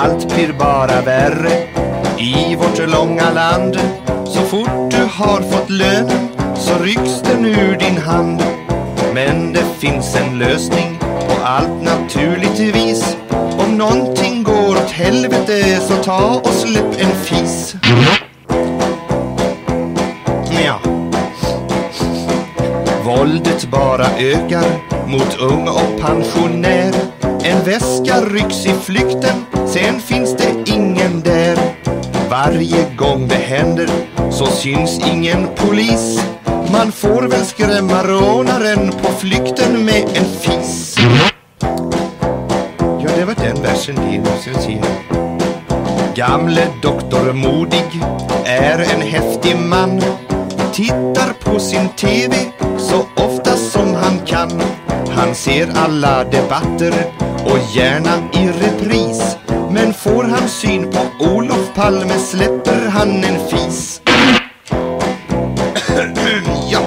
Allt blir bara värre i vårt långa land. Så fort du har fått lönen så rycks den ur din hand. Men det finns en lösning på allt naturligtvis. Om någonting går åt helvete så ta och släpp en fis. Ja. Våldet bara ökar mot ung och pensionär. En väska rycks i flykten, sen finns det ingen där. Varje gång det händer så syns ingen polis. Man får väl skrämma rånaren på flykten med en fis. Ja, det var den versen det. Nu ska vi se. Gamle doktor Modig är en häftig man. Tittar på sin TV så ofta som han kan. Han ser alla debatter och gärna i repris. Palme släpper han en fis. ja.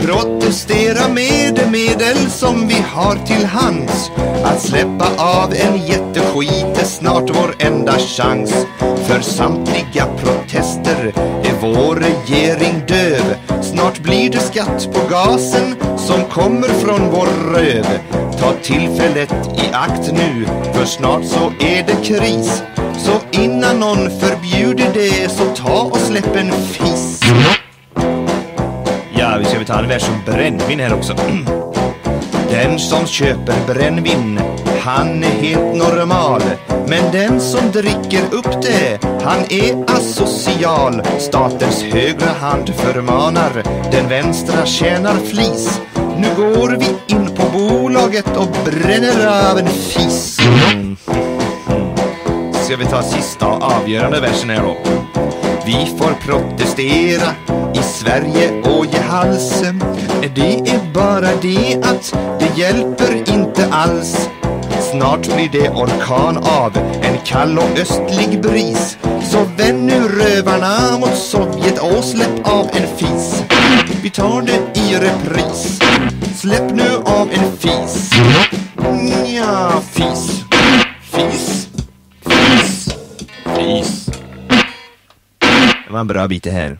Protestera med de medel som vi har till hands. Att släppa av en jätteskit är snart vår enda chans. För samtliga protester är vår regering döv. Snart blir det skatt på gasen som kommer från vår röv. Ta tillfället i akt nu, för snart så är det kris. Så innan någon förbjuder det så ta och släpp en fis. Ja, vi ska väl ta en vers om brännvin här också. Den som köper brännvin, han är helt normal. Men den som dricker upp det, han är asocial. Statens högra hand förmanar, den vänstra tjänar flis. Nu går vi in på bolaget och bränner av en fis. Ska vi ta sista och avgörande versen här då? Vi får protestera i Sverige och ge hals. Det är bara det att det hjälper inte alls. Snart blir det orkan av en kall och östlig bris. Så vänd nu rövarna mot Sovjet och släpp av en fis. Vi tar det i repris. Släpp nu av en fis. Ja, fis. Fis. Fis. Fis. Det var en bra bit det här.